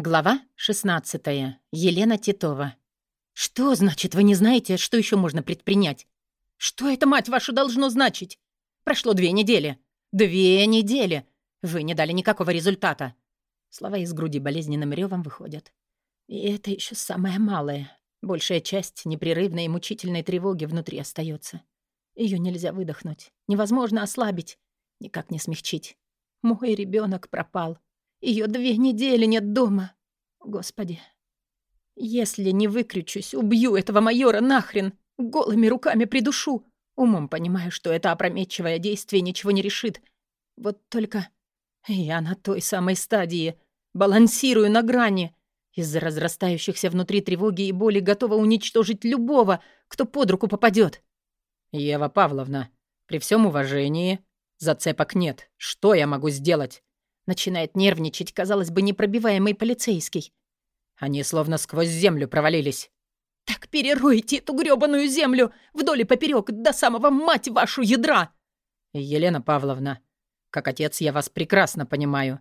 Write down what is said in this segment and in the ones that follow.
Глава 16. Елена Титова. «Что значит, вы не знаете, что еще можно предпринять? Что это, мать вашу, должно значить? Прошло две недели. Две недели. Вы не дали никакого результата». Слова из груди болезненным ревом выходят. И это еще самое малое. Большая часть непрерывной и мучительной тревоги внутри остается. Ее нельзя выдохнуть. Невозможно ослабить. Никак не смягчить. Мой ребенок пропал. Ее две недели нет дома. Господи. Если не выкрючусь, убью этого майора нахрен. Голыми руками придушу. Умом понимаю, что это опрометчивое действие ничего не решит. Вот только я на той самой стадии. Балансирую на грани. Из-за разрастающихся внутри тревоги и боли готова уничтожить любого, кто под руку попадет. «Ева Павловна, при всем уважении, зацепок нет. Что я могу сделать?» Начинает нервничать, казалось бы, непробиваемый полицейский. Они словно сквозь землю провалились. «Так переройте эту грёбаную землю вдоль и поперёк до самого, мать вашу, ядра!» «Елена Павловна, как отец я вас прекрасно понимаю».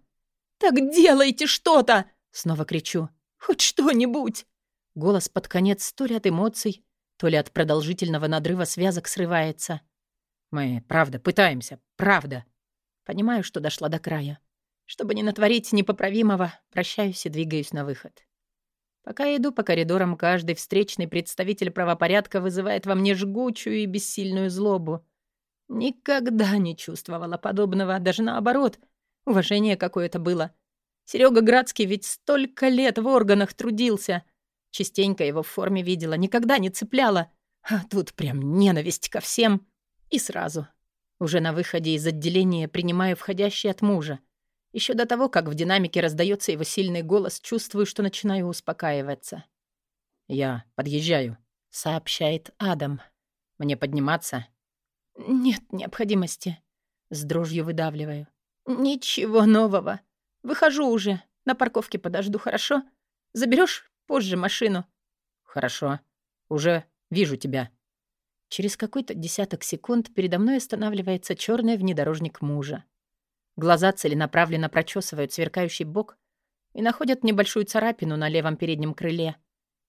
«Так делайте что-то!» — снова кричу. «Хоть что-нибудь!» Голос под конец то ли от эмоций, то ли от продолжительного надрыва связок срывается. «Мы, правда, пытаемся, правда». Понимаю, что дошла до края. Чтобы не натворить непоправимого, прощаюсь и двигаюсь на выход. Пока иду по коридорам, каждый встречный представитель правопорядка вызывает во мне жгучую и бессильную злобу. Никогда не чувствовала подобного, даже наоборот. Уважение какое-то было. Серега Градский ведь столько лет в органах трудился. Частенько его в форме видела, никогда не цепляла. А тут прям ненависть ко всем. И сразу. Уже на выходе из отделения принимаю входящий от мужа. Еще до того, как в динамике раздается его сильный голос, чувствую, что начинаю успокаиваться. «Я подъезжаю», — сообщает Адам. «Мне подниматься?» «Нет необходимости», — с дрожью выдавливаю. «Ничего нового. Выхожу уже. На парковке подожду, хорошо? Заберешь позже машину?» «Хорошо. Уже вижу тебя». Через какой-то десяток секунд передо мной останавливается черный внедорожник мужа. Глаза целенаправленно прочесывают сверкающий бок и находят небольшую царапину на левом переднем крыле.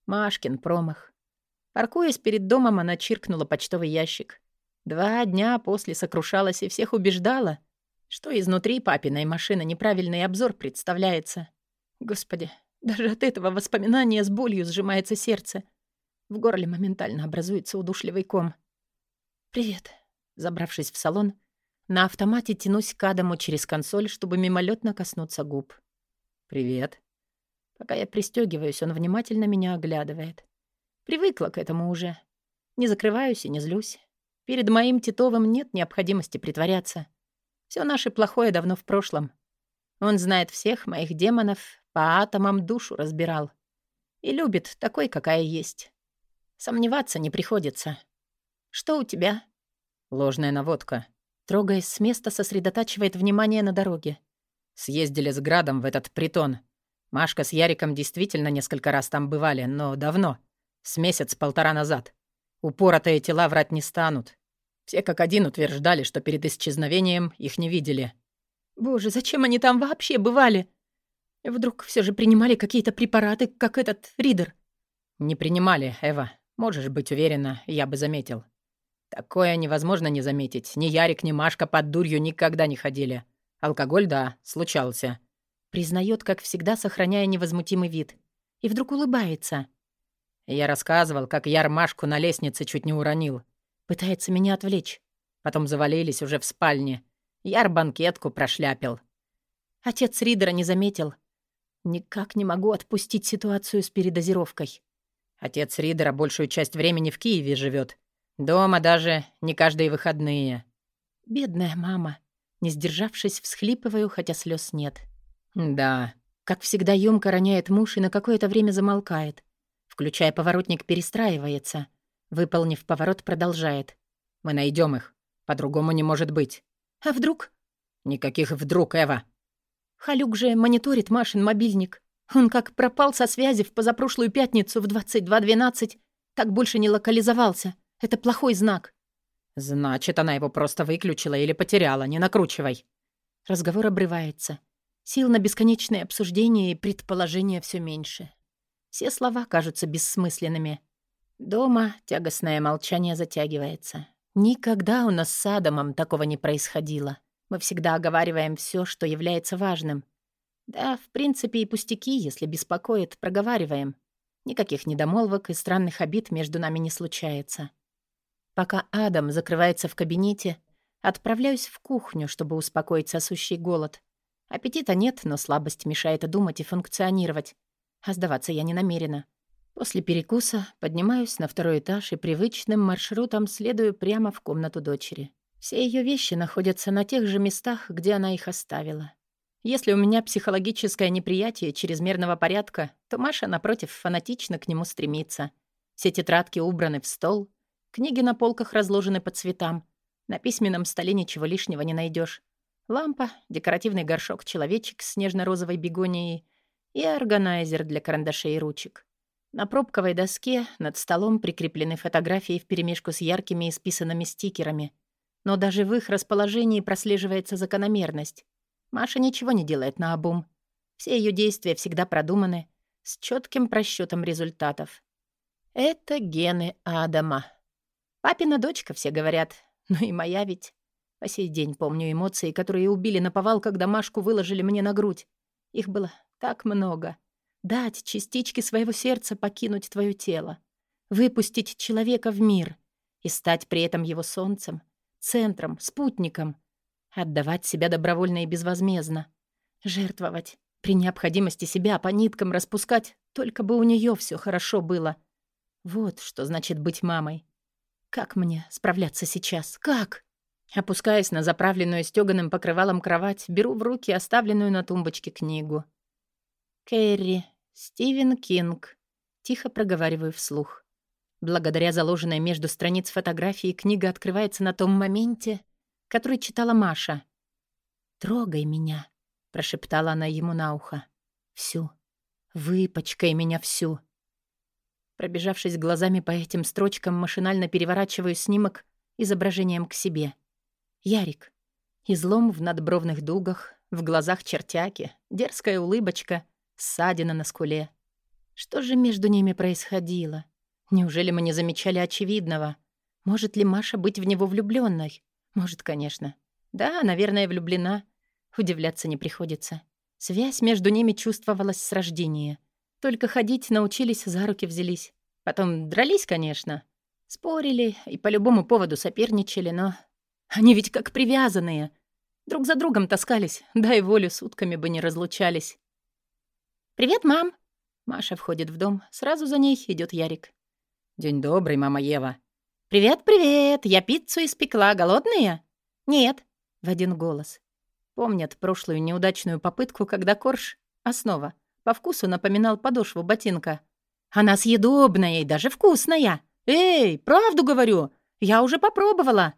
Машкин промах. Паркуясь перед домом, она чиркнула почтовый ящик. Два дня после сокрушалась и всех убеждала, что изнутри папиной машины неправильный обзор представляется. Господи, даже от этого воспоминания с болью сжимается сердце. В горле моментально образуется удушливый ком. «Привет», забравшись в салон, на автомате тянусь к Адаму через консоль, чтобы мимолетно коснуться губ. «Привет». Пока я пристегиваюсь, он внимательно меня оглядывает. Привыкла к этому уже. Не закрываюсь и не злюсь. Перед моим Титовым нет необходимости притворяться. Все наше плохое давно в прошлом. Он знает всех моих демонов, по атомам душу разбирал. И любит такой, какая есть. Сомневаться не приходится. Что у тебя? Ложная наводка. Трогаясь с места, сосредотачивает внимание на дороге. Съездили с Градом в этот притон. Машка с Яриком действительно несколько раз там бывали, но давно. С месяц-полтора назад. Упоротые тела врать не станут. Все как один утверждали, что перед исчезновением их не видели. Боже, зачем они там вообще бывали? Вдруг все же принимали какие-то препараты, как этот Ридер? Не принимали, Эва. Можешь быть уверена, я бы заметил. Такое невозможно не заметить. Ни Ярик, ни Машка под дурью никогда не ходили. Алкоголь, да, случался. Признает, как всегда, сохраняя невозмутимый вид. И вдруг улыбается. Я рассказывал, как Яр Машку на лестнице чуть не уронил. Пытается меня отвлечь. Потом завалились уже в спальне. Яр банкетку прошляпил. Отец Ридера не заметил. Никак не могу отпустить ситуацию с передозировкой. Отец Ридера большую часть времени в Киеве живет. Дома даже не каждые выходные. Бедная мама. Не сдержавшись, всхлипываю, хотя слез нет. Да. Как всегда, ёмко роняет муж и на какое-то время замолкает. Включая поворотник, перестраивается. Выполнив поворот, продолжает. Мы найдем их. По-другому не может быть. А вдруг? Никаких вдруг, Эва. Халюк же мониторит Машин мобильник. Он как пропал со связи в позапрошлую пятницу в 22.12, так больше не локализовался. Это плохой знак». «Значит, она его просто выключила или потеряла, не накручивай». Разговор обрывается. Сил на бесконечные обсуждения и предположения все меньше. Все слова кажутся бессмысленными. Дома тягостное молчание затягивается. Никогда у нас с Адамом такого не происходило. Мы всегда оговариваем все, что является важным. Да, в принципе, и пустяки, если беспокоит, проговариваем. Никаких недомолвок и странных обид между нами не случается. Пока Адам закрывается в кабинете, отправляюсь в кухню, чтобы успокоить сосущий голод. Аппетита нет, но слабость мешает думать и функционировать. А сдаваться я не намерена. После перекуса поднимаюсь на второй этаж и привычным маршрутом следую прямо в комнату дочери. Все ее вещи находятся на тех же местах, где она их оставила. Если у меня психологическое неприятие чрезмерного порядка, то Маша, напротив, фанатично к нему стремится. Все тетрадки убраны в стол, книги на полках разложены по цветам. На письменном столе ничего лишнего не найдешь. Лампа, декоративный горшок-человечек с нежно-розовой бегонией и органайзер для карандашей и ручек. На пробковой доске над столом прикреплены фотографии вперемешку с яркими исписанными стикерами. Но даже в их расположении прослеживается закономерность. Маша ничего не делает на обум. Все ее действия всегда продуманы, с четким просчетом результатов. Это гены Адама. Папина дочка, все говорят. Ну и моя ведь. По сей день помню эмоции, которые убили на повал, когда Машку выложили мне на грудь. Их было так много. Дать частички своего сердца покинуть твое тело. Выпустить человека в мир и стать при этом его солнцем, центром, спутником — Отдавать себя добровольно и безвозмездно. Жертвовать. При необходимости себя по ниткам распускать, только бы у нее все хорошо было. Вот что значит быть мамой. Как мне справляться сейчас? Как? Опускаясь на заправленную стёганым покрывалом кровать, беру в руки оставленную на тумбочке книгу. «Кэрри, Стивен Кинг», — тихо проговариваю вслух. Благодаря заложенной между страниц фотографии книга открывается на том моменте, который читала Маша. «Трогай меня», — прошептала она ему на ухо. «Всю. Выпачкай меня всю». Пробежавшись глазами по этим строчкам, машинально переворачиваю снимок изображением к себе. Ярик. Излом в надбровных дугах, в глазах чертяки, дерзкая улыбочка, ссадина на скуле. Что же между ними происходило? Неужели мы не замечали очевидного? Может ли Маша быть в него влюбленной? Может, конечно. Да, наверное, влюблена. Удивляться не приходится. Связь между ними чувствовалась с рождения. Только ходить научились, за руки взялись. Потом дрались, конечно. Спорили и по любому поводу соперничали, но... Они ведь как привязанные. Друг за другом таскались, дай волю, сутками бы не разлучались. «Привет, мам!» Маша входит в дом. Сразу за ней идет Ярик. «День добрый, мама Ева!» «Привет-привет! Я пиццу испекла. Голодные?» «Нет», — в один голос. Помнят прошлую неудачную попытку, когда корж, основа, по вкусу напоминал подошву ботинка. «Она съедобная и даже вкусная! Эй, правду говорю! Я уже попробовала!»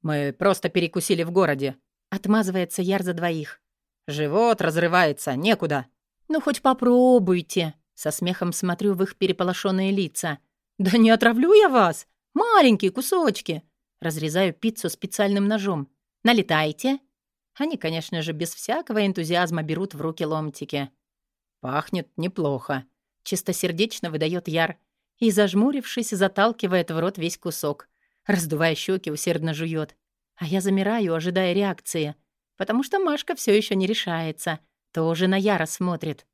«Мы просто перекусили в городе», — отмазывается Яр за двоих. «Живот разрывается, некуда». «Ну, хоть попробуйте!» Со смехом смотрю в их переполошенные лица. «Да не отравлю я вас! Маленькие кусочки. Разрезаю пиццу специальным ножом. Налетайте. Они, конечно же, без всякого энтузиазма берут в руки ломтики. Пахнет неплохо. Чистосердечно выдает Яр и, зажмурившись, заталкивает в рот весь кусок. Раздувая щеки, усердно жует. А я замираю, ожидая реакции, потому что Машка все еще не решается. Тоже на Яра смотрит.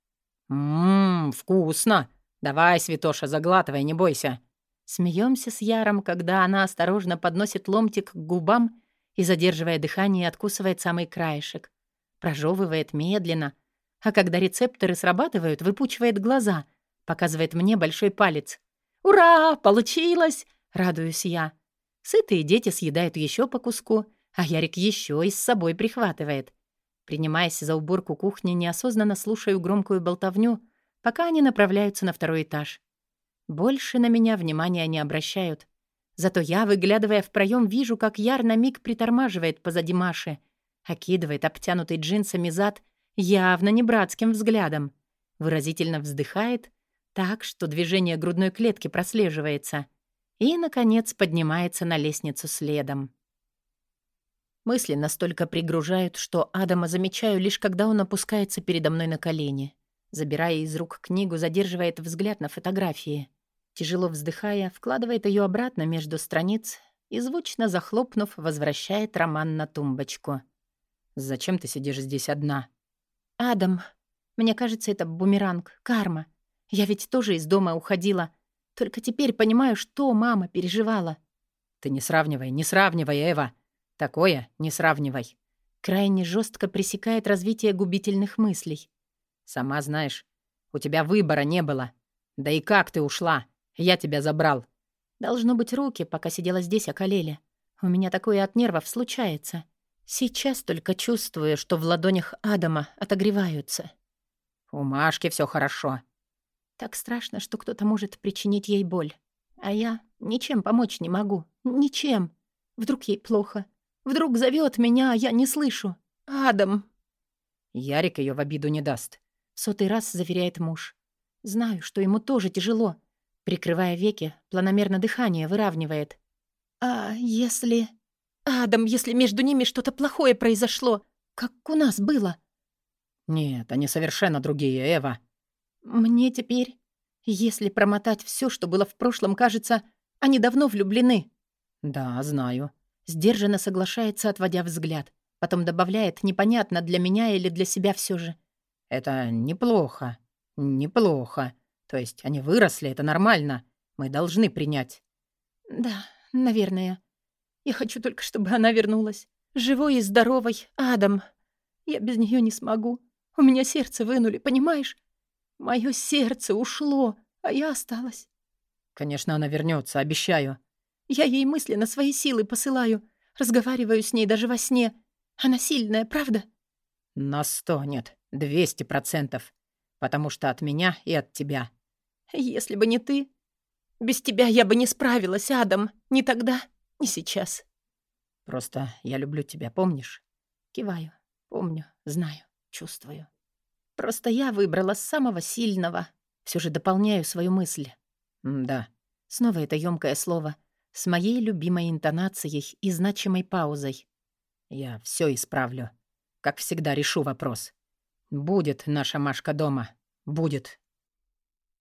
«Ммм, вкусно! Давай, Святоша, заглатывай, не бойся!» Смеемся с Яром, когда она осторожно подносит ломтик к губам и, задерживая дыхание, откусывает самый краешек. Прожевывает медленно, а когда рецепторы срабатывают, выпучивает глаза, показывает мне большой палец. «Ура! Получилось!» — радуюсь я. Сытые дети съедают еще по куску, а Ярик еще и с собой прихватывает. Принимаясь за уборку кухни, неосознанно слушаю громкую болтовню, пока они направляются на второй этаж. Больше на меня внимания не обращают. Зато я, выглядывая в проем, вижу, как Яр на миг притормаживает позади Маши, окидывает обтянутый джинсами зад явно не братским взглядом, выразительно вздыхает, так, что движение грудной клетки прослеживается, и, наконец, поднимается на лестницу следом. Мысли настолько пригружают, что Адама замечаю лишь когда он опускается передо мной на колени. Забирая из рук книгу, задерживает взгляд на фотографии. Тяжело вздыхая, вкладывает ее обратно между страниц и, звучно захлопнув, возвращает роман на тумбочку. «Зачем ты сидишь здесь одна?» «Адам, мне кажется, это бумеранг, карма. Я ведь тоже из дома уходила. Только теперь понимаю, что мама переживала». «Ты не сравнивай, не сравнивай, Эва. Такое не сравнивай». Крайне жестко пресекает развитие губительных мыслей. «Сама знаешь, у тебя выбора не было. Да и как ты ушла? Я тебя забрал». Должно быть, руки, пока сидела здесь, околели. У меня такое от нервов случается. Сейчас только чувствую, что в ладонях Адама отогреваются. У Машки все хорошо. Так страшно, что кто-то может причинить ей боль. А я ничем помочь не могу. Ничем. Вдруг ей плохо. Вдруг зовет меня, а я не слышу. Адам. Ярик ее в обиду не даст. В сотый раз заверяет муж. Знаю, что ему тоже тяжело. Прикрывая веки, планомерно дыхание выравнивает. А если... Адам, если между ними что-то плохое произошло, как у нас было. Нет, они совершенно другие, Эва. Мне теперь, если промотать все, что было в прошлом, кажется, они давно влюблены. Да, знаю. Сдержанно соглашается, отводя взгляд. Потом добавляет, непонятно, для меня или для себя все же. Это неплохо. Неплохо. То есть они выросли, это нормально. Мы должны принять. Да, наверное. Я хочу только, чтобы она вернулась. Живой и здоровой. Адам. Я без нее не смогу. У меня сердце вынули, понимаешь? Мое сердце ушло, а я осталась. Конечно, она вернется, обещаю. Я ей мысленно свои силы посылаю. Разговариваю с ней даже во сне. Она сильная, правда? На сто нет, двести процентов. Потому что от меня и от тебя. Если бы не ты... Без тебя я бы не справилась, Адам. Ни тогда, не сейчас. Просто я люблю тебя, помнишь? Киваю. Помню, знаю, чувствую. Просто я выбрала самого сильного. Все же дополняю свою мысль. да. Снова это ёмкое слово. С моей любимой интонацией и значимой паузой. Я все исправлю. Как всегда, решу вопрос. Будет наша Машка дома. Будет.